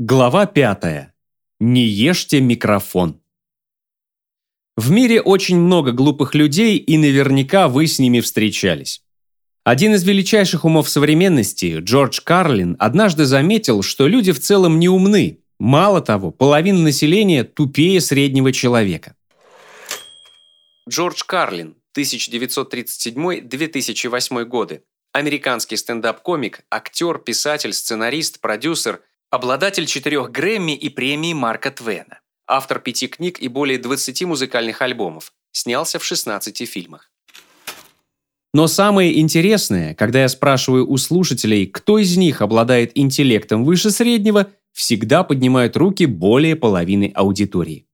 Глава 5. Не ешьте микрофон. В мире очень много глупых людей, и наверняка вы с ними встречались. Один из величайших умов современности, Джордж Карлин, однажды заметил, что люди в целом не умны. Мало того, половина населения тупее среднего человека. Джордж Карлин, 1937-2008 годы. Американский стендап-комик, актер, писатель, сценарист, продюсер – Обладатель четырех Грэмми и премии Марка Твена. Автор пяти книг и более 20 музыкальных альбомов. Снялся в 16 фильмах. Но самое интересное, когда я спрашиваю у слушателей, кто из них обладает интеллектом выше среднего, всегда поднимают руки более половины аудитории.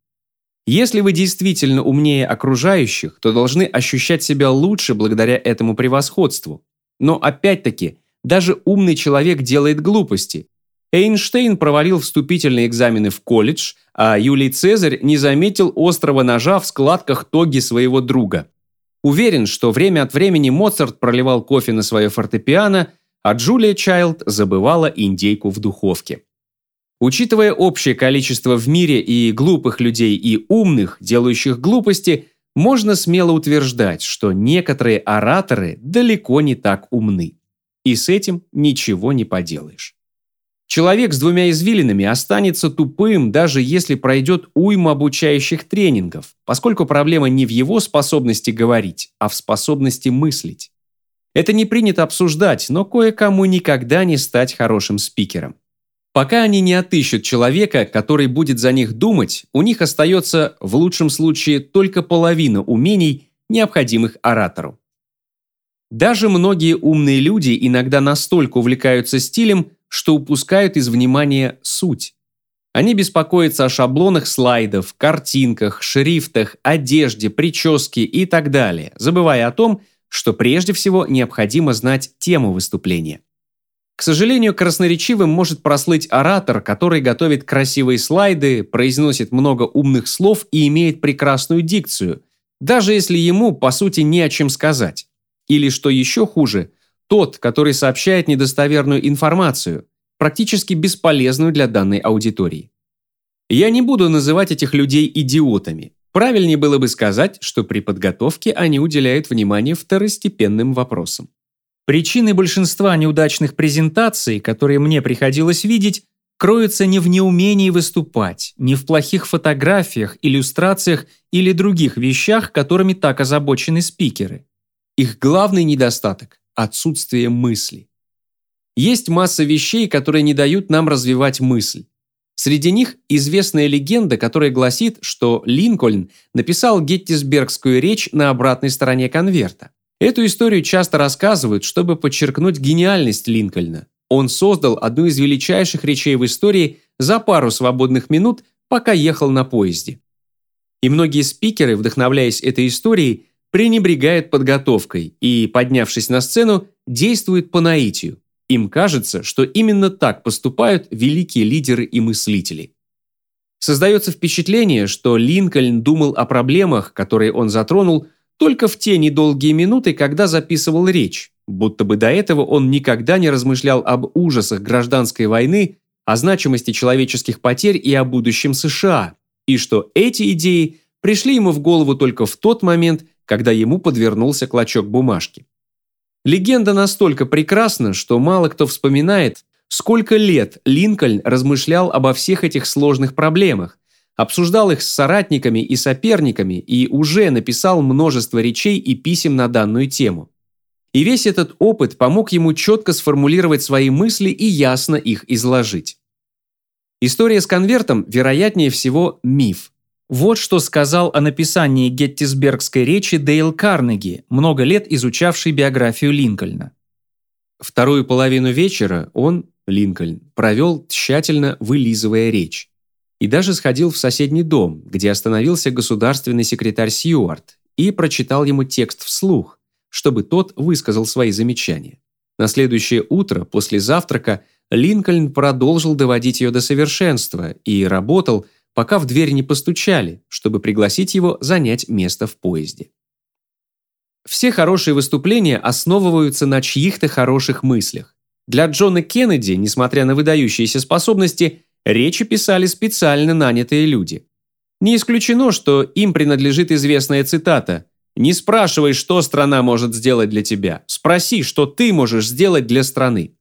Если вы действительно умнее окружающих, то должны ощущать себя лучше благодаря этому превосходству. Но опять-таки, даже умный человек делает глупости, Эйнштейн провалил вступительные экзамены в колледж, а Юлий Цезарь не заметил острого ножа в складках тоги своего друга. Уверен, что время от времени Моцарт проливал кофе на свое фортепиано, а Джулия Чайлд забывала индейку в духовке. Учитывая общее количество в мире и глупых людей, и умных, делающих глупости, можно смело утверждать, что некоторые ораторы далеко не так умны. И с этим ничего не поделаешь. Человек с двумя извилинами останется тупым, даже если пройдет уйму обучающих тренингов, поскольку проблема не в его способности говорить, а в способности мыслить. Это не принято обсуждать, но кое-кому никогда не стать хорошим спикером. Пока они не отыщут человека, который будет за них думать, у них остается, в лучшем случае, только половина умений, необходимых оратору. Даже многие умные люди иногда настолько увлекаются стилем, что упускают из внимания суть. Они беспокоятся о шаблонах слайдов, картинках, шрифтах, одежде, прическе и так далее, забывая о том, что прежде всего необходимо знать тему выступления. К сожалению, красноречивым может прослыть оратор, который готовит красивые слайды, произносит много умных слов и имеет прекрасную дикцию, даже если ему, по сути, не о чем сказать. Или, что еще хуже, тот, который сообщает недостоверную информацию, практически бесполезную для данной аудитории. Я не буду называть этих людей идиотами. Правильнее было бы сказать, что при подготовке они уделяют внимание второстепенным вопросам. Причины большинства неудачных презентаций, которые мне приходилось видеть, кроются не в неумении выступать, не в плохих фотографиях, иллюстрациях или других вещах, которыми так озабочены спикеры. Их главный недостаток – отсутствие мысли. Есть масса вещей, которые не дают нам развивать мысль. Среди них известная легенда, которая гласит, что Линкольн написал геттисбергскую речь на обратной стороне конверта. Эту историю часто рассказывают, чтобы подчеркнуть гениальность Линкольна. Он создал одну из величайших речей в истории за пару свободных минут, пока ехал на поезде. И многие спикеры, вдохновляясь этой историей, пренебрегает подготовкой и, поднявшись на сцену, действует по наитию. Им кажется, что именно так поступают великие лидеры и мыслители. Создается впечатление, что Линкольн думал о проблемах, которые он затронул, только в те недолгие минуты, когда записывал речь, будто бы до этого он никогда не размышлял об ужасах гражданской войны, о значимости человеческих потерь и о будущем США, и что эти идеи пришли ему в голову только в тот момент, когда ему подвернулся клочок бумажки. Легенда настолько прекрасна, что мало кто вспоминает, сколько лет Линкольн размышлял обо всех этих сложных проблемах, обсуждал их с соратниками и соперниками и уже написал множество речей и писем на данную тему. И весь этот опыт помог ему четко сформулировать свои мысли и ясно их изложить. История с конвертом, вероятнее всего, миф. Вот что сказал о написании геттисбергской речи Дейл Карнеги, много лет изучавший биографию Линкольна. Вторую половину вечера он, Линкольн, провел тщательно вылизывая речь. И даже сходил в соседний дом, где остановился государственный секретарь Сьюарт и прочитал ему текст вслух, чтобы тот высказал свои замечания. На следующее утро, после завтрака, Линкольн продолжил доводить ее до совершенства и работал, пока в дверь не постучали, чтобы пригласить его занять место в поезде. Все хорошие выступления основываются на чьих-то хороших мыслях. Для Джона Кеннеди, несмотря на выдающиеся способности, Речи писали специально нанятые люди. Не исключено, что им принадлежит известная цитата «Не спрашивай, что страна может сделать для тебя. Спроси, что ты можешь сделать для страны».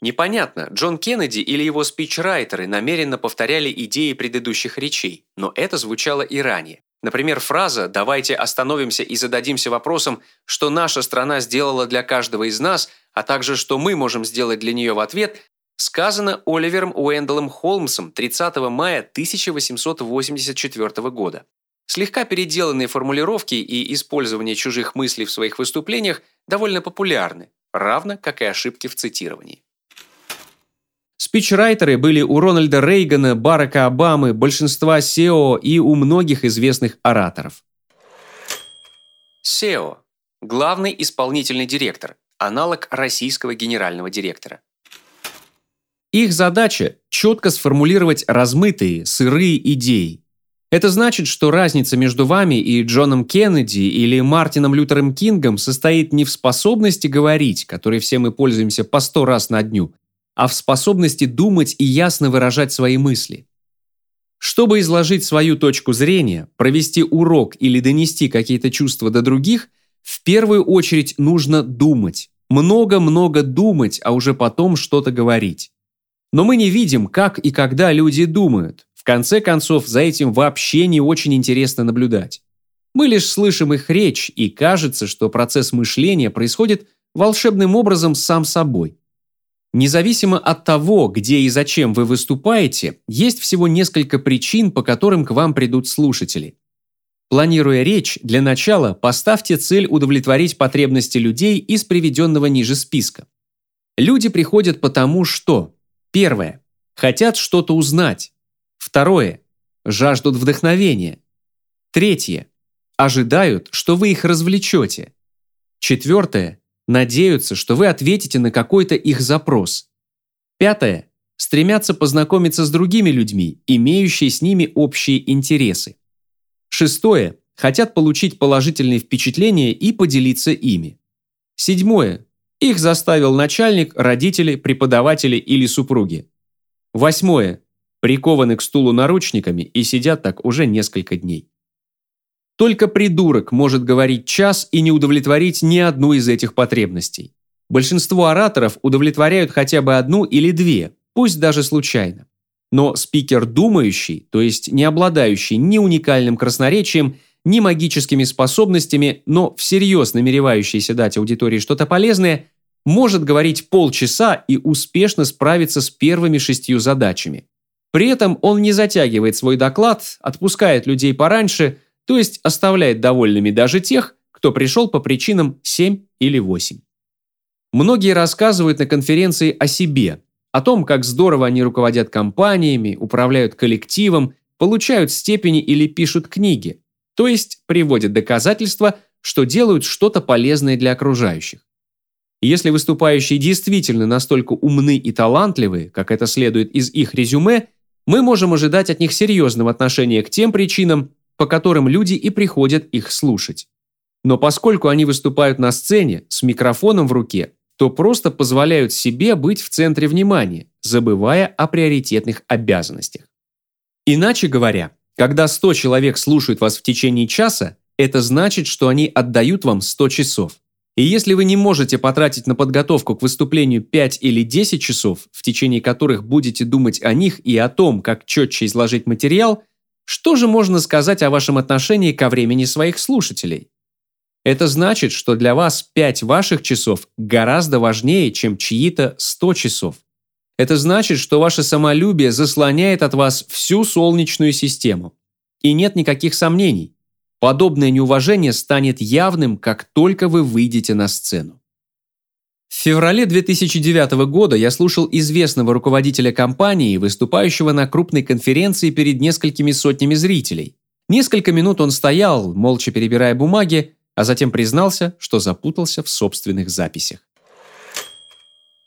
Непонятно, Джон Кеннеди или его спичрайтеры намеренно повторяли идеи предыдущих речей, но это звучало и ранее. Например, фраза «давайте остановимся и зададимся вопросом, что наша страна сделала для каждого из нас, а также что мы можем сделать для нее в ответ» сказано Оливером Уэндаллом Холмсом 30 мая 1884 года. Слегка переделанные формулировки и использование чужих мыслей в своих выступлениях довольно популярны, равно как и ошибки в цитировании. Спичрайтеры были у Рональда Рейгана, Барака Обамы, большинства SEO и у многих известных ораторов. SEO – главный исполнительный директор, аналог российского генерального директора. Их задача – четко сформулировать размытые, сырые идеи. Это значит, что разница между вами и Джоном Кеннеди или Мартином Лютером Кингом состоит не в способности говорить, которой все мы пользуемся по сто раз на дню, а в способности думать и ясно выражать свои мысли. Чтобы изложить свою точку зрения, провести урок или донести какие-то чувства до других, в первую очередь нужно думать. Много-много думать, а уже потом что-то говорить. Но мы не видим, как и когда люди думают. В конце концов, за этим вообще не очень интересно наблюдать. Мы лишь слышим их речь, и кажется, что процесс мышления происходит волшебным образом сам собой. Независимо от того, где и зачем вы выступаете, есть всего несколько причин, по которым к вам придут слушатели. Планируя речь, для начала поставьте цель удовлетворить потребности людей из приведенного ниже списка. Люди приходят потому, что Первое. Хотят что-то узнать. Второе. Жаждут вдохновения. Третье. Ожидают, что вы их развлечете. Четвертое надеются, что вы ответите на какой-то их запрос. Пятое. Стремятся познакомиться с другими людьми, имеющие с ними общие интересы. Шестое. Хотят получить положительные впечатления и поделиться ими. Седьмое. Их заставил начальник, родители, преподаватели или супруги. Восьмое. Прикованы к стулу наручниками и сидят так уже несколько дней. Только придурок может говорить час и не удовлетворить ни одну из этих потребностей. Большинство ораторов удовлетворяют хотя бы одну или две, пусть даже случайно. Но спикер думающий, то есть не обладающий ни уникальным красноречием, ни магическими способностями, но всерьез намеревающийся дать аудитории что-то полезное, может говорить полчаса и успешно справиться с первыми шестью задачами. При этом он не затягивает свой доклад, отпускает людей пораньше – то есть оставляет довольными даже тех, кто пришел по причинам 7 или 8. Многие рассказывают на конференции о себе, о том, как здорово они руководят компаниями, управляют коллективом, получают степени или пишут книги, то есть приводят доказательства, что делают что-то полезное для окружающих. Если выступающие действительно настолько умны и талантливы, как это следует из их резюме, мы можем ожидать от них серьезного отношения к тем причинам, по которым люди и приходят их слушать. Но поскольку они выступают на сцене с микрофоном в руке, то просто позволяют себе быть в центре внимания, забывая о приоритетных обязанностях. Иначе говоря, когда 100 человек слушают вас в течение часа, это значит, что они отдают вам 100 часов. И если вы не можете потратить на подготовку к выступлению 5 или 10 часов, в течение которых будете думать о них и о том, как четче изложить материал, что же можно сказать о вашем отношении ко времени своих слушателей? Это значит, что для вас 5 ваших часов гораздо важнее, чем чьи-то 100 часов. Это значит, что ваше самолюбие заслоняет от вас всю Солнечную систему. И нет никаких сомнений. Подобное неуважение станет явным, как только вы выйдете на сцену. В феврале 2009 года я слушал известного руководителя компании, выступающего на крупной конференции перед несколькими сотнями зрителей. Несколько минут он стоял, молча перебирая бумаги, а затем признался, что запутался в собственных записях.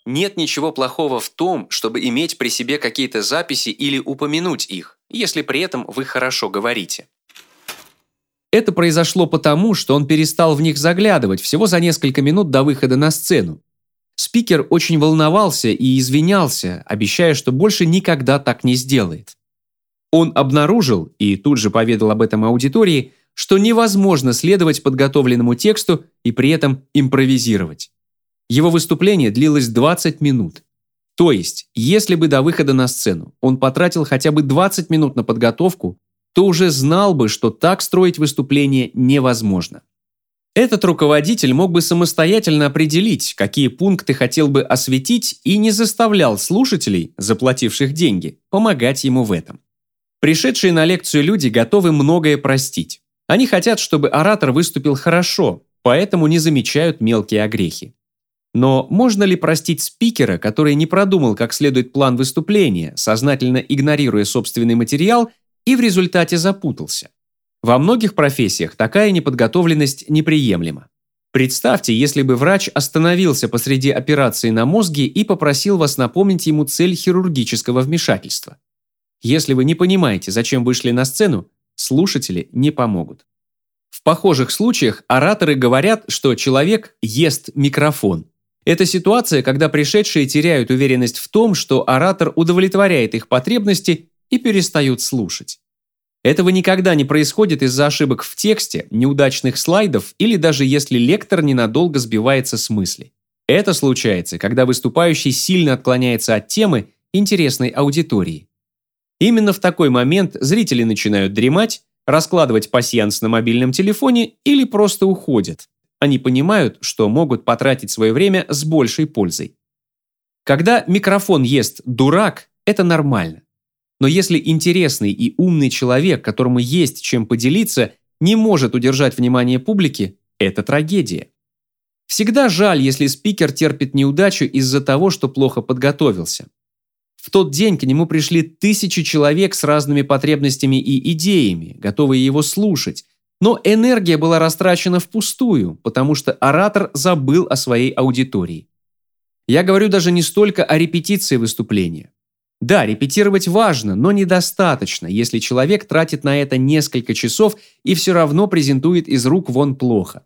Нет ничего плохого в том, чтобы иметь при себе какие-то записи или упомянуть их, если при этом вы хорошо говорите. Это произошло потому, что он перестал в них заглядывать всего за несколько минут до выхода на сцену. Спикер очень волновался и извинялся, обещая, что больше никогда так не сделает. Он обнаружил, и тут же поведал об этом аудитории, что невозможно следовать подготовленному тексту и при этом импровизировать. Его выступление длилось 20 минут. То есть, если бы до выхода на сцену он потратил хотя бы 20 минут на подготовку, то уже знал бы, что так строить выступление невозможно. Этот руководитель мог бы самостоятельно определить, какие пункты хотел бы осветить и не заставлял слушателей, заплативших деньги, помогать ему в этом. Пришедшие на лекцию люди готовы многое простить. Они хотят, чтобы оратор выступил хорошо, поэтому не замечают мелкие огрехи. Но можно ли простить спикера, который не продумал как следует план выступления, сознательно игнорируя собственный материал и в результате запутался? Во многих профессиях такая неподготовленность неприемлема. Представьте, если бы врач остановился посреди операции на мозге и попросил вас напомнить ему цель хирургического вмешательства. Если вы не понимаете, зачем вышли на сцену, слушатели не помогут. В похожих случаях ораторы говорят, что человек ест микрофон. Это ситуация, когда пришедшие теряют уверенность в том, что оратор удовлетворяет их потребности и перестают слушать. Этого никогда не происходит из-за ошибок в тексте, неудачных слайдов или даже если лектор ненадолго сбивается с мысли. Это случается, когда выступающий сильно отклоняется от темы интересной аудитории. Именно в такой момент зрители начинают дремать, раскладывать пасьянс на мобильном телефоне или просто уходят. Они понимают, что могут потратить свое время с большей пользой. Когда микрофон ест дурак, это нормально. Но если интересный и умный человек, которому есть чем поделиться, не может удержать внимание публики, это трагедия. Всегда жаль, если спикер терпит неудачу из-за того, что плохо подготовился. В тот день к нему пришли тысячи человек с разными потребностями и идеями, готовые его слушать, но энергия была растрачена впустую, потому что оратор забыл о своей аудитории. Я говорю даже не столько о репетиции выступления. Да, репетировать важно, но недостаточно, если человек тратит на это несколько часов и все равно презентует из рук вон плохо.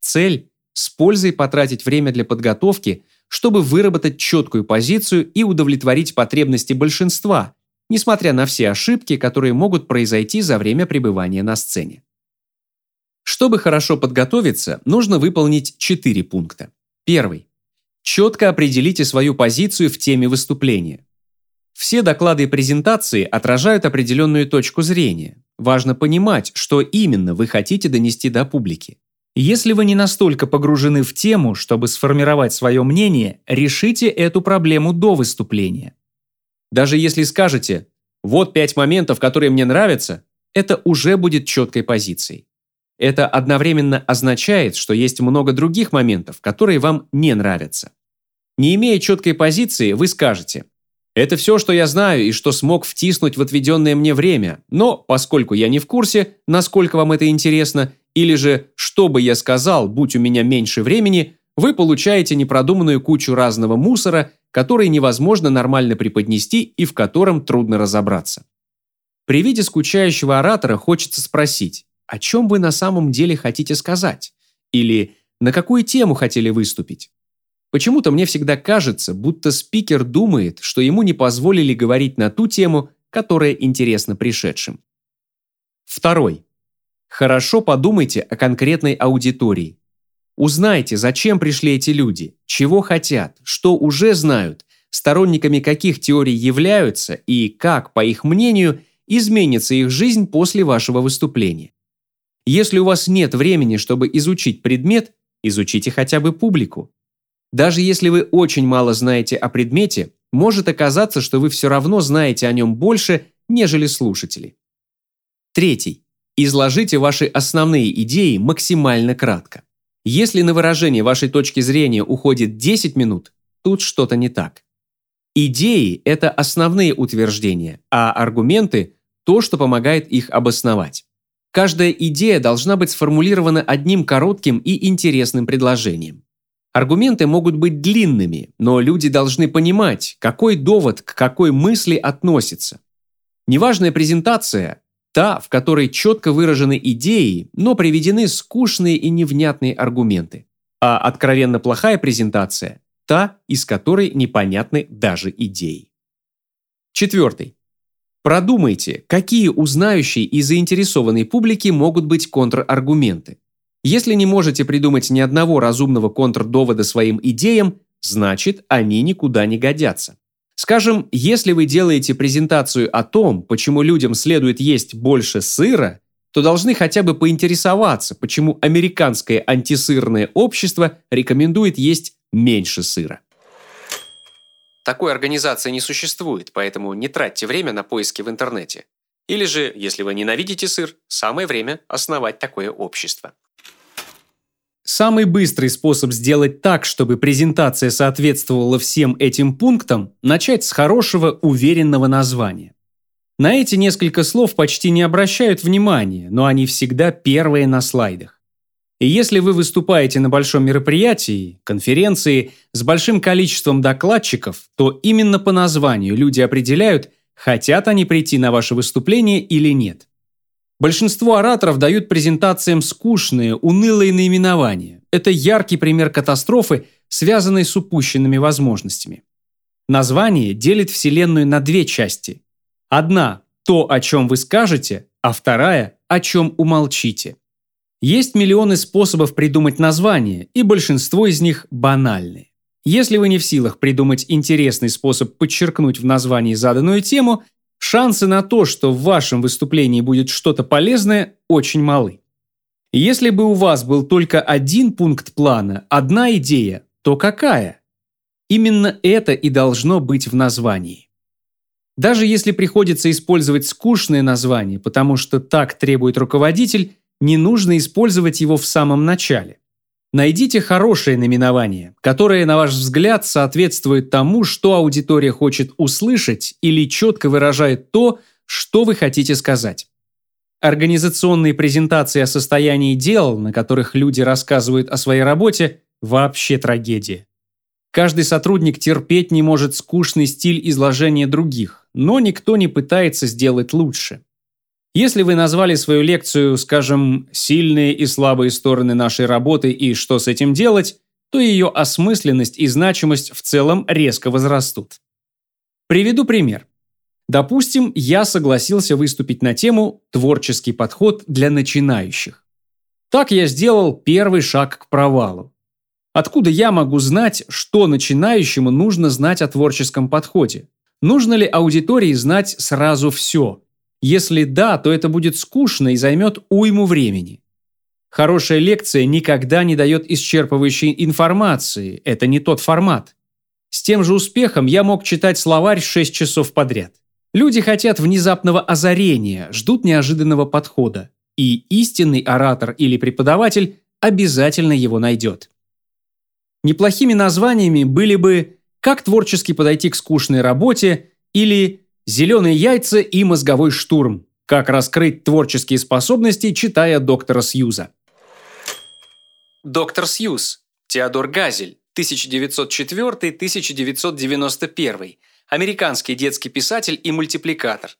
Цель – с пользой потратить время для подготовки, чтобы выработать четкую позицию и удовлетворить потребности большинства, несмотря на все ошибки, которые могут произойти за время пребывания на сцене. Чтобы хорошо подготовиться, нужно выполнить четыре пункта. Первый. Четко определите свою позицию в теме выступления. Все доклады и презентации отражают определенную точку зрения. Важно понимать, что именно вы хотите донести до публики. Если вы не настолько погружены в тему, чтобы сформировать свое мнение, решите эту проблему до выступления. Даже если скажете «вот пять моментов, которые мне нравятся», это уже будет четкой позицией. Это одновременно означает, что есть много других моментов, которые вам не нравятся. Не имея четкой позиции, вы скажете – это все, что я знаю и что смог втиснуть в отведенное мне время, но поскольку я не в курсе, насколько вам это интересно, или же что бы я сказал, будь у меня меньше времени, вы получаете непродуманную кучу разного мусора, который невозможно нормально преподнести и в котором трудно разобраться. При виде скучающего оратора хочется спросить, о чем вы на самом деле хотите сказать? Или на какую тему хотели выступить? Почему-то мне всегда кажется, будто спикер думает, что ему не позволили говорить на ту тему, которая интересна пришедшим. Второй. Хорошо подумайте о конкретной аудитории. Узнайте, зачем пришли эти люди, чего хотят, что уже знают, сторонниками каких теорий являются и как, по их мнению, изменится их жизнь после вашего выступления. Если у вас нет времени, чтобы изучить предмет, изучите хотя бы публику. Даже если вы очень мало знаете о предмете, может оказаться, что вы все равно знаете о нем больше, нежели слушатели. Третий. Изложите ваши основные идеи максимально кратко. Если на выражение вашей точки зрения уходит 10 минут, тут что-то не так. Идеи – это основные утверждения, а аргументы – то, что помогает их обосновать. Каждая идея должна быть сформулирована одним коротким и интересным предложением. Аргументы могут быть длинными, но люди должны понимать, какой довод к какой мысли относится. Неважная презентация – та, в которой четко выражены идеи, но приведены скучные и невнятные аргументы. А откровенно плохая презентация та, из которой непонятны даже идеи. Четвертый. Продумайте, какие у знающей и заинтересованной публики могут быть контраргументы. Если не можете придумать ни одного разумного контрдовода своим идеям, значит, они никуда не годятся. Скажем, если вы делаете презентацию о том, почему людям следует есть больше сыра, то должны хотя бы поинтересоваться, почему американское антисырное общество рекомендует есть меньше сыра. Такой организации не существует, поэтому не тратьте время на поиски в интернете. Или же, если вы ненавидите сыр, самое время основать такое общество. Самый быстрый способ сделать так, чтобы презентация соответствовала всем этим пунктам – начать с хорошего, уверенного названия. На эти несколько слов почти не обращают внимания, но они всегда первые на слайдах. И если вы выступаете на большом мероприятии, конференции с большим количеством докладчиков, то именно по названию люди определяют, хотят они прийти на ваше выступление или нет. Большинство ораторов дают презентациям скучные, унылые наименования. Это яркий пример катастрофы, связанной с упущенными возможностями. Название делит Вселенную на две части. Одна – то, о чем вы скажете, а вторая – о чем умолчите. Есть миллионы способов придумать название, и большинство из них банальны. Если вы не в силах придумать интересный способ подчеркнуть в названии заданную тему – шансы на то, что в вашем выступлении будет что-то полезное, очень малы. Если бы у вас был только один пункт плана, одна идея, то какая? Именно это и должно быть в названии. Даже если приходится использовать скучное название, потому что так требует руководитель, не нужно использовать его в самом начале. Найдите хорошее наименование, которое, на ваш взгляд, соответствует тому, что аудитория хочет услышать или четко выражает то, что вы хотите сказать. Организационные презентации о состоянии дел, на которых люди рассказывают о своей работе, вообще трагедия. Каждый сотрудник терпеть не может скучный стиль изложения других, но никто не пытается сделать лучше. Если вы назвали свою лекцию, скажем, «Сильные и слабые стороны нашей работы и что с этим делать», то ее осмысленность и значимость в целом резко возрастут. Приведу пример. Допустим, я согласился выступить на тему «Творческий подход для начинающих». Так я сделал первый шаг к провалу. Откуда я могу знать, что начинающему нужно знать о творческом подходе? Нужно ли аудитории знать сразу все? Если да, то это будет скучно и займет уйму времени. Хорошая лекция никогда не дает исчерпывающей информации, это не тот формат. С тем же успехом я мог читать словарь 6 часов подряд. Люди хотят внезапного озарения, ждут неожиданного подхода. И истинный оратор или преподаватель обязательно его найдет. Неплохими названиями были бы «Как творчески подойти к скучной работе» или Зеленые яйца и мозговой штурм. Как раскрыть творческие способности, читая доктора Сьюза. Доктор Сьюз. Теодор Газель. 1904-1991. Американский детский писатель и мультипликатор.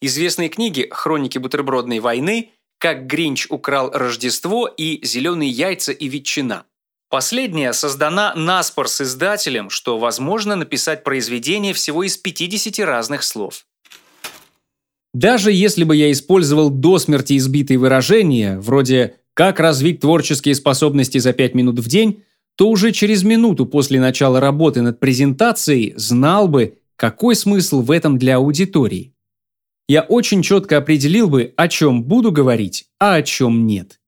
Известные книги «Хроники бутербродной войны», «Как Гринч украл Рождество» и «Зеленые яйца и ветчина». Последняя создана наспор с издателем, что возможно написать произведение всего из 50 разных слов. Даже если бы я использовал до смерти избитые выражения, вроде «как развить творческие способности за 5 минут в день», то уже через минуту после начала работы над презентацией знал бы, какой смысл в этом для аудитории. Я очень четко определил бы, о чем буду говорить, а о чем нет.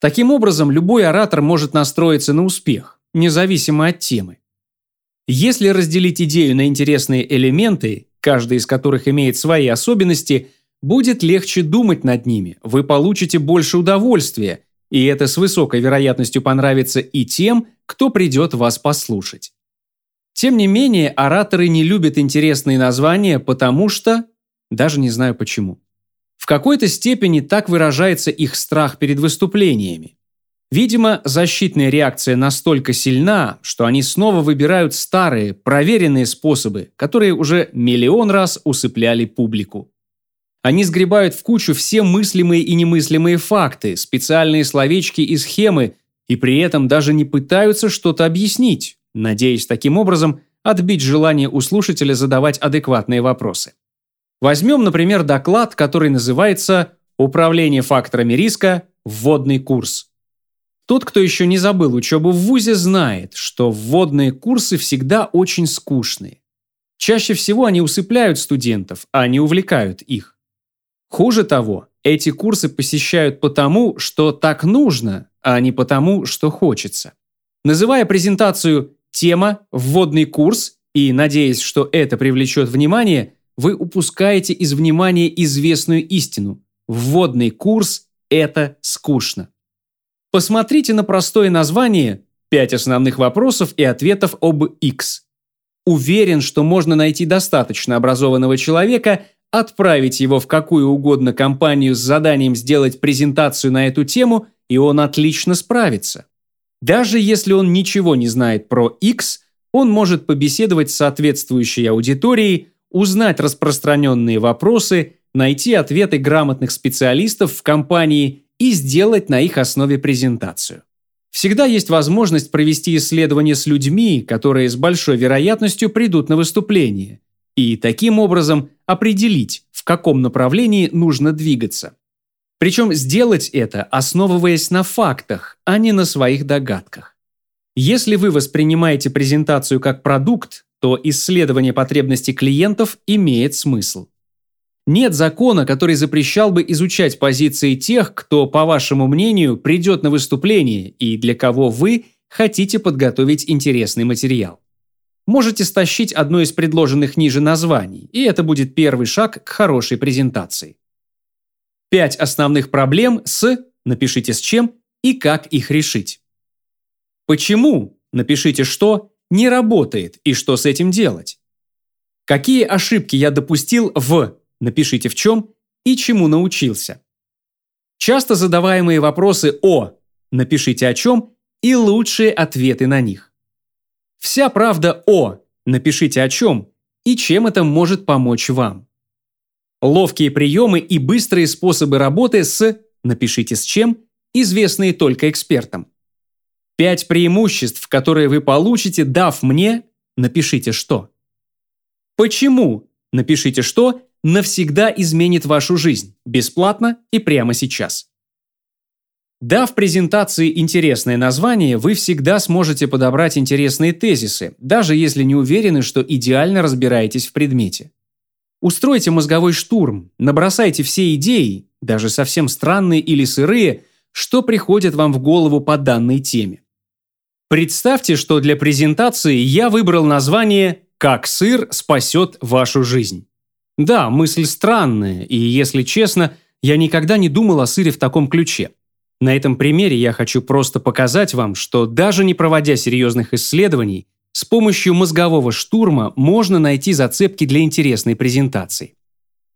Таким образом, любой оратор может настроиться на успех, независимо от темы. Если разделить идею на интересные элементы, каждый из которых имеет свои особенности, будет легче думать над ними, вы получите больше удовольствия, и это с высокой вероятностью понравится и тем, кто придет вас послушать. Тем не менее, ораторы не любят интересные названия, потому что... Даже не знаю почему. В какой-то степени так выражается их страх перед выступлениями. Видимо, защитная реакция настолько сильна, что они снова выбирают старые, проверенные способы, которые уже миллион раз усыпляли публику. Они сгребают в кучу все мыслимые и немыслимые факты, специальные словечки и схемы, и при этом даже не пытаются что-то объяснить. надеясь таким образом отбить желание у слушателя задавать адекватные вопросы. Возьмем, например, доклад, который называется «Управление факторами риска. Вводный курс». Тот, кто еще не забыл учебу в ВУЗе, знает, что вводные курсы всегда очень скучные. Чаще всего они усыпляют студентов, а не увлекают их. Хуже того, эти курсы посещают потому, что так нужно, а не потому, что хочется. Называя презентацию «Тема. Вводный курс» и надеясь, что это привлечет внимание, вы упускаете из внимания известную истину. Вводный курс – это скучно. Посмотрите на простое название «Пять основных вопросов и ответов об X». Уверен, что можно найти достаточно образованного человека, отправить его в какую угодно компанию с заданием сделать презентацию на эту тему, и он отлично справится. Даже если он ничего не знает про X, он может побеседовать с соответствующей аудиторией, узнать распространенные вопросы, найти ответы грамотных специалистов в компании и сделать на их основе презентацию. Всегда есть возможность провести исследование с людьми, которые с большой вероятностью придут на выступление, и таким образом определить, в каком направлении нужно двигаться. Причем сделать это, основываясь на фактах, а не на своих догадках. Если вы воспринимаете презентацию как продукт, то исследование потребностей клиентов имеет смысл. Нет закона, который запрещал бы изучать позиции тех, кто, по вашему мнению, придет на выступление и для кого вы хотите подготовить интересный материал. Можете стащить одно из предложенных ниже названий, и это будет первый шаг к хорошей презентации. Пять основных проблем с, напишите с чем и как их решить. Почему, напишите что, не работает и что с этим делать. Какие ошибки я допустил в, напишите в чем и чему научился. Часто задаваемые вопросы о, напишите о чем и лучшие ответы на них. Вся правда о, напишите о чем и чем это может помочь вам. Ловкие приемы и быстрые способы работы с, напишите с чем, известные только экспертам. Пять преимуществ, которые вы получите, дав мне, напишите что. Почему, напишите что, навсегда изменит вашу жизнь, бесплатно и прямо сейчас. Дав презентации интересное название, вы всегда сможете подобрать интересные тезисы, даже если не уверены, что идеально разбираетесь в предмете. Устройте мозговой штурм, набросайте все идеи, даже совсем странные или сырые, что приходит вам в голову по данной теме. Представьте, что для презентации я выбрал название «Как сыр спасет вашу жизнь». Да, мысль странная, и, если честно, я никогда не думал о сыре в таком ключе. На этом примере я хочу просто показать вам, что даже не проводя серьезных исследований, с помощью мозгового штурма можно найти зацепки для интересной презентации.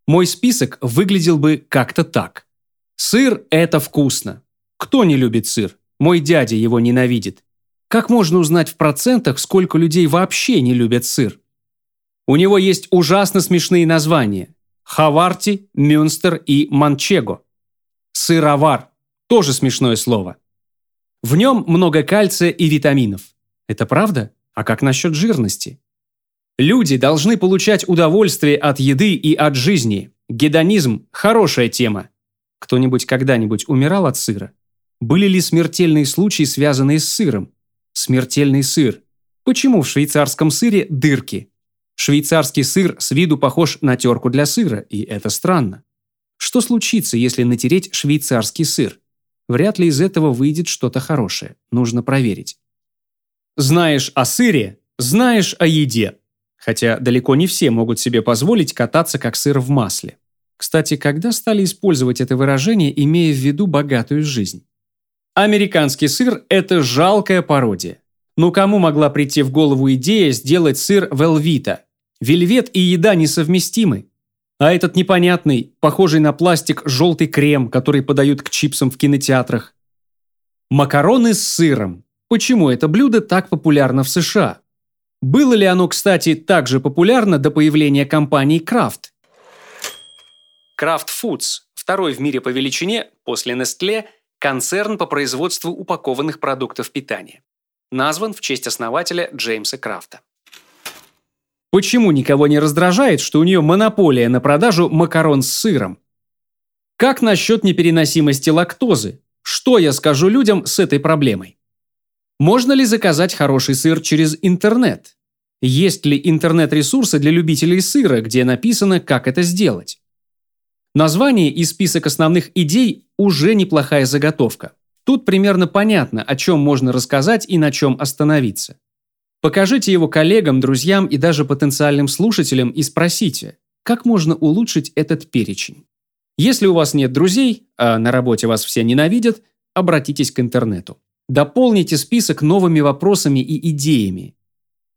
Мой список выглядел бы как-то так. Сыр – это вкусно. Кто не любит сыр? Мой дядя его ненавидит. Как можно узнать в процентах, сколько людей вообще не любят сыр? У него есть ужасно смешные названия. Хаварти, Мюнстер и Манчего. Сыровар – тоже смешное слово. В нем много кальция и витаминов. Это правда? А как насчет жирности? Люди должны получать удовольствие от еды и от жизни. Гедонизм – хорошая тема. Кто-нибудь когда-нибудь умирал от сыра? Были ли смертельные случаи, связанные с сыром? Смертельный сыр. Почему в швейцарском сыре дырки? Швейцарский сыр с виду похож на терку для сыра, и это странно. Что случится, если натереть швейцарский сыр? Вряд ли из этого выйдет что-то хорошее. Нужно проверить. Знаешь о сыре, знаешь о еде. Хотя далеко не все могут себе позволить кататься как сыр в масле. Кстати, когда стали использовать это выражение, имея в виду богатую жизнь? Американский сыр – это жалкая пародия. Но кому могла прийти в голову идея сделать сыр велвита? Вельвет и еда несовместимы. А этот непонятный, похожий на пластик желтый крем, который подают к чипсам в кинотеатрах. Макароны с сыром. Почему это блюдо так популярно в США? Было ли оно, кстати, также популярно до появления компании Kraft? Kraft Foods – второй в мире по величине, после Nestle, концерн по производству упакованных продуктов питания. назван в честь основателя Джеймса Крафта. Почему никого не раздражает, что у нее монополия на продажу макарон с сыром? Как насчет непереносимости лактозы? Что я скажу людям с этой проблемой? Можно ли заказать хороший сыр через интернет? Есть ли интернет-ресурсы для любителей сыра, где написано, как это сделать? Название и список основных идей уже неплохая заготовка. Тут примерно понятно, о чем можно рассказать и на чем остановиться. Покажите его коллегам, друзьям и даже потенциальным слушателям и спросите, как можно улучшить этот перечень. Если у вас нет друзей, а на работе вас все ненавидят, обратитесь к интернету. Дополните список новыми вопросами и идеями.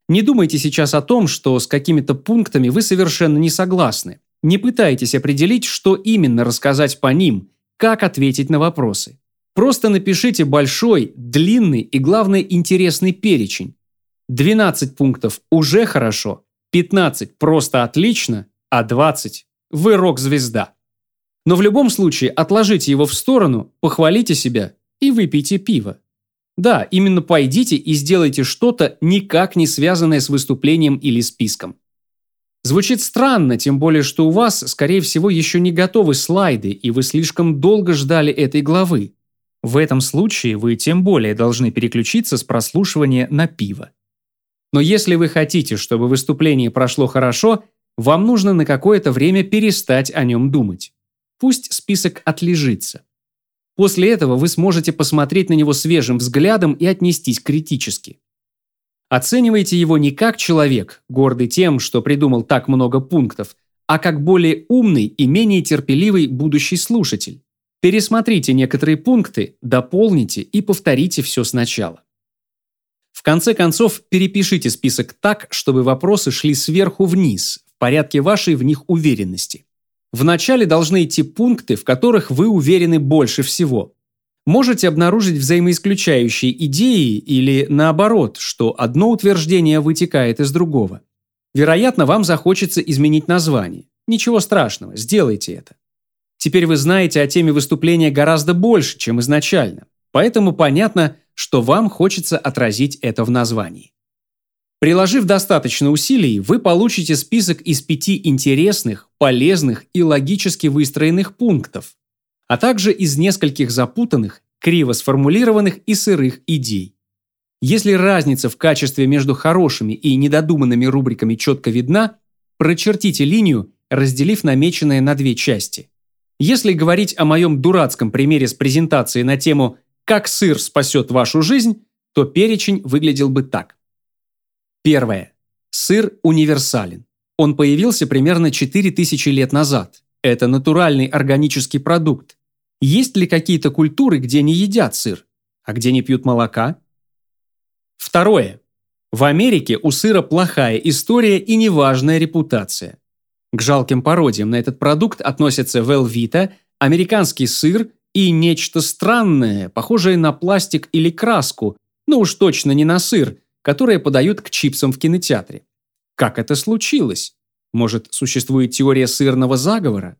Не думайте сейчас о том, что с какими-то пунктами вы совершенно не согласны. Не пытайтесь определить, что именно рассказать по ним, как ответить на вопросы. Просто напишите большой, длинный и, главное, интересный перечень. 12 пунктов уже хорошо, 15 просто отлично, а 20 вы рок-звезда. Но в любом случае отложите его в сторону, похвалите себя и выпейте пиво. Да, именно пойдите и сделайте что-то, никак не связанное с выступлением или списком. Звучит странно, тем более, что у вас, скорее всего, еще не готовы слайды, и вы слишком долго ждали этой главы. В этом случае вы тем более должны переключиться с прослушивания на пиво. Но если вы хотите, чтобы выступление прошло хорошо, вам нужно на какое-то время перестать о нем думать. Пусть список отлежится. После этого вы сможете посмотреть на него свежим взглядом и отнестись критически. Оценивайте его не как человек, гордый тем, что придумал так много пунктов, а как более умный и менее терпеливый будущий слушатель. Пересмотрите некоторые пункты, дополните и повторите все сначала. В конце концов, перепишите список так, чтобы вопросы шли сверху вниз, в порядке вашей в них уверенности. Вначале должны идти пункты, в которых вы уверены больше всего. Можете обнаружить взаимоисключающие идеи или наоборот, что одно утверждение вытекает из другого. Вероятно, вам захочется изменить название. Ничего страшного, сделайте это. Теперь вы знаете о теме выступления гораздо больше, чем изначально. Поэтому понятно, что вам хочется отразить это в названии. Приложив достаточно усилий, вы получите список из пяти интересных, полезных и логически выстроенных пунктов, а также из нескольких запутанных, криво сформулированных и сырых идей. Если разница в качестве между хорошими и недодуманными рубриками четко видна, прочертите линию, разделив намеченное на две части. Если говорить о моем дурацком примере с презентацией на тему «Как сыр спасет вашу жизнь», то перечень выглядел бы так. Первое. Сыр универсален. Он появился примерно 4000 лет назад. Это натуральный органический продукт. Есть ли какие-то культуры, где не едят сыр, а где не пьют молока? Второе. В Америке у сыра плохая история и неважная репутация. К жалким пародиям на этот продукт относятся Велвита, американский сыр и нечто странное, похожее на пластик или краску, но уж точно не на сыр – которые подают к чипсам в кинотеатре. Как это случилось? Может, существует теория сырного заговора?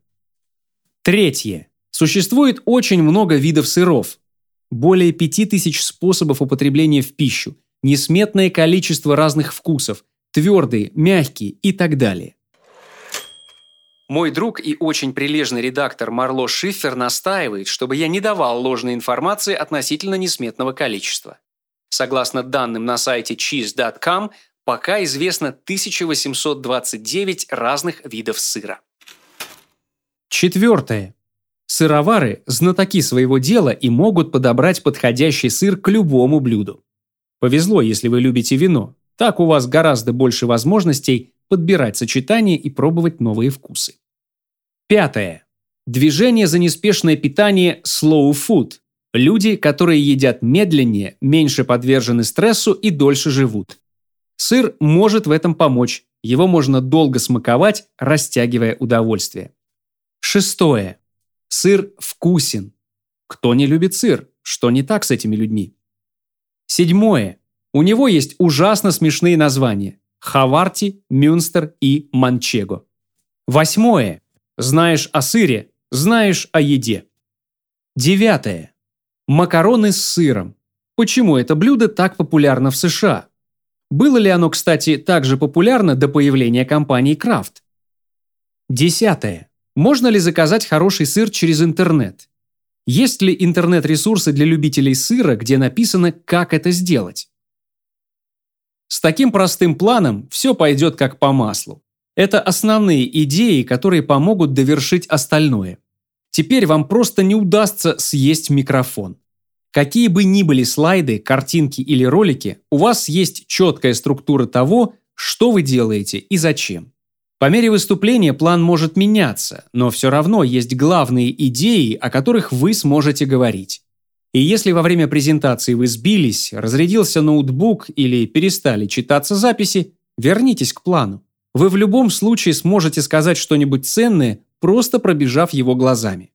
Третье. Существует очень много видов сыров. Более 5000 способов употребления в пищу, несметное количество разных вкусов, твердые, мягкие и так далее. Мой друг и очень прилежный редактор Марло Шиффер настаивает, чтобы я не давал ложной информации относительно несметного количества. Согласно данным на сайте cheese.com, пока известно 1829 разных видов сыра. Четвертое. Сыровары – знатоки своего дела и могут подобрать подходящий сыр к любому блюду. Повезло, если вы любите вино. Так у вас гораздо больше возможностей подбирать сочетания и пробовать новые вкусы. Пятое. Движение за неспешное питание slow food Люди, которые едят медленнее, меньше подвержены стрессу и дольше живут. Сыр может в этом помочь. Его можно долго смаковать, растягивая удовольствие. Шестое. Сыр вкусен. Кто не любит сыр? Что не так с этими людьми? Седьмое. У него есть ужасно смешные названия. Хаварти, Мюнстер и Манчего. Восьмое. Знаешь о сыре, знаешь о еде. Девятое. Макароны с сыром. почему это блюдо так популярно в США. Было ли оно, кстати, также популярно до появления компании Kraft? Десятое. Можно ли заказать хороший сыр через интернет? Есть ли интернет-ресурсы для любителей сыра, где написано, как это сделать? С таким простым планом все пойдет как по маслу. Это основные идеи, которые помогут довершить остальное. Теперь вам просто не удастся съесть микрофон. Какие бы ни были слайды, картинки или ролики, у вас есть четкая структура того, что вы делаете и зачем. По мере выступления план может меняться, но все равно есть главные идеи, о которых вы сможете говорить. И если во время презентации вы сбились, разрядился ноутбук или перестали читаться записи, вернитесь к плану. Вы в любом случае сможете сказать что-нибудь ценное, просто пробежав его глазами.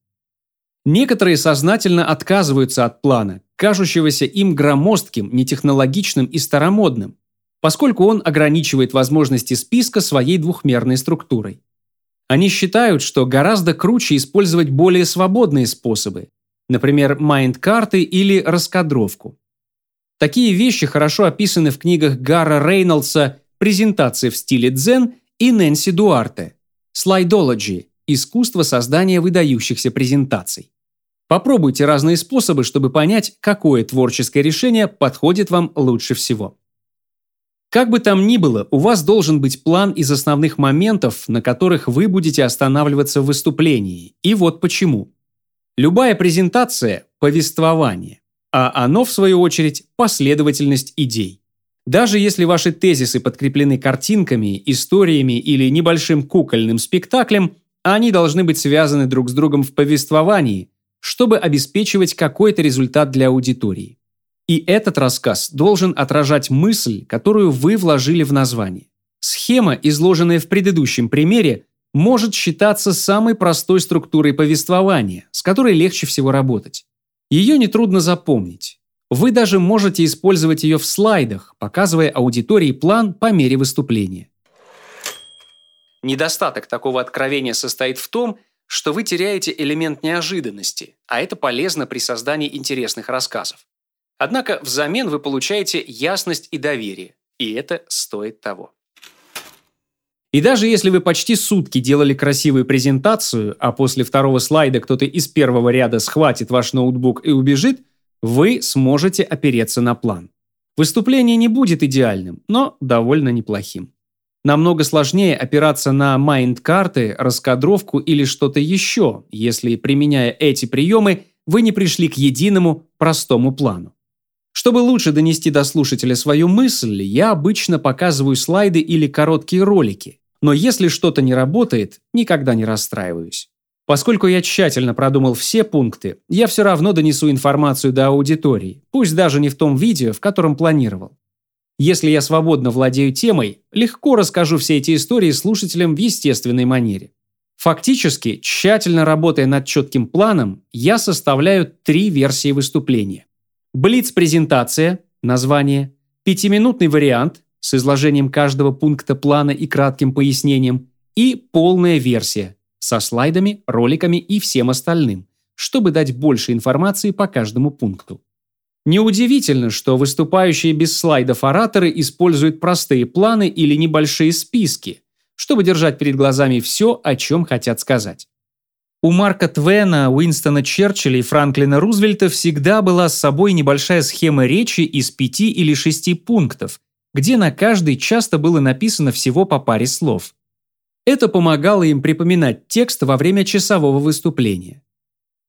Некоторые сознательно отказываются от плана, кажущегося им громоздким, нетехнологичным и старомодным, поскольку он ограничивает возможности списка своей двухмерной структурой. Они считают, что гораздо круче использовать более свободные способы, например, майнд-карты или раскадровку. Такие вещи хорошо описаны в книгах Гара Рейнольдса «Презентации в стиле дзен» и Нэнси Дуарте «Слайдологи. Искусство создания выдающихся презентаций». Попробуйте разные способы, чтобы понять, какое творческое решение подходит вам лучше всего. Как бы там ни было, у вас должен быть план из основных моментов, на которых вы будете останавливаться в выступлении. И вот почему. Любая презентация – повествование, а оно, в свою очередь, последовательность идей. Даже если ваши тезисы подкреплены картинками, историями или небольшим кукольным спектаклем, они должны быть связаны друг с другом в повествовании, чтобы обеспечивать какой-то результат для аудитории. И этот рассказ должен отражать мысль, которую вы вложили в название. Схема, изложенная в предыдущем примере, может считаться самой простой структурой повествования, с которой легче всего работать. Ее нетрудно запомнить. Вы даже можете использовать ее в слайдах, показывая аудитории план по мере выступления. Недостаток такого откровения состоит в том, что вы теряете элемент неожиданности, а это полезно при создании интересных рассказов. Однако взамен вы получаете ясность и доверие, и это стоит того. И даже если вы почти сутки делали красивую презентацию, а после второго слайда кто-то из первого ряда схватит ваш ноутбук и убежит, вы сможете опереться на план. Выступление не будет идеальным, но довольно неплохим. Намного сложнее опираться на майнд-карты, раскадровку или что-то еще, если, применяя эти приемы, вы не пришли к единому простому плану. Чтобы лучше донести до слушателя свою мысль, я обычно показываю слайды или короткие ролики, но если что-то не работает, никогда не расстраиваюсь. Поскольку я тщательно продумал все пункты, я все равно донесу информацию до аудитории, пусть даже не в том видео, в котором планировал. Если я свободно владею темой, легко расскажу все эти истории слушателям в естественной манере. Фактически, тщательно работая над четким планом, я составляю три версии выступления. Блиц-презентация, название, пятиминутный вариант, с изложением каждого пункта плана и кратким пояснением, и полная версия со слайдами, роликами и всем остальным, чтобы дать больше информации по каждому пункту. Неудивительно, что выступающие без слайдов ораторы используют простые планы или небольшие списки, чтобы держать перед глазами все, о чем хотят сказать. У Марка Твена, Уинстона Черчилля и Франклина Рузвельта всегда была с собой небольшая схема речи из пяти или шести пунктов, где на каждый часто было написано всего по паре слов. Это помогало им припоминать текст во время часового выступления.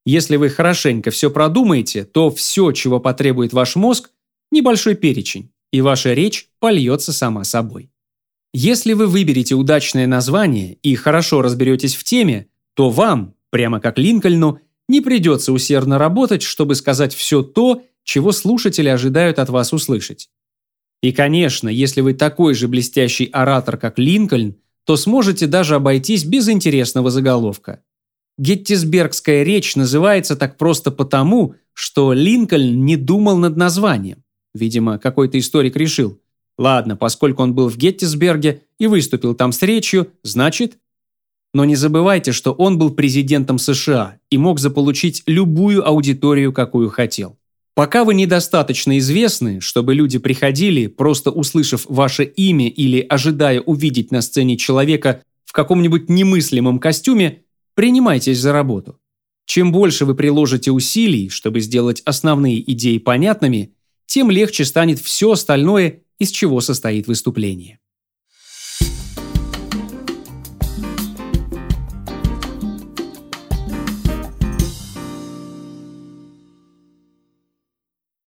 Если вы хорошенько все продумаете, то все, чего потребует ваш мозг – небольшой перечень, и ваша речь польется сама собой. Если вы выберете удачное название и хорошо разберетесь в теме, то вам, прямо как Линкольну, не придется усердно работать, чтобы сказать все то, чего слушатели ожидают от вас услышать. И, конечно, если вы такой же блестящий оратор, как Линкольн, то сможете даже обойтись без интересного заголовка. Геттисбергская речь называется так просто потому, что Линкольн не думал над названием. Видимо, какой-то историк решил. Ладно, поскольку он был в Геттисберге и выступил там с речью, значит... Но не забывайте, что он был президентом США и мог заполучить любую аудиторию, какую хотел. Пока вы недостаточно известны, чтобы люди приходили, просто услышав ваше имя или ожидая увидеть на сцене человека в каком-нибудь немыслимом костюме, принимайтесь за работу. Чем больше вы приложите усилий, чтобы сделать основные идеи понятными, тем легче станет все остальное, из чего состоит выступление.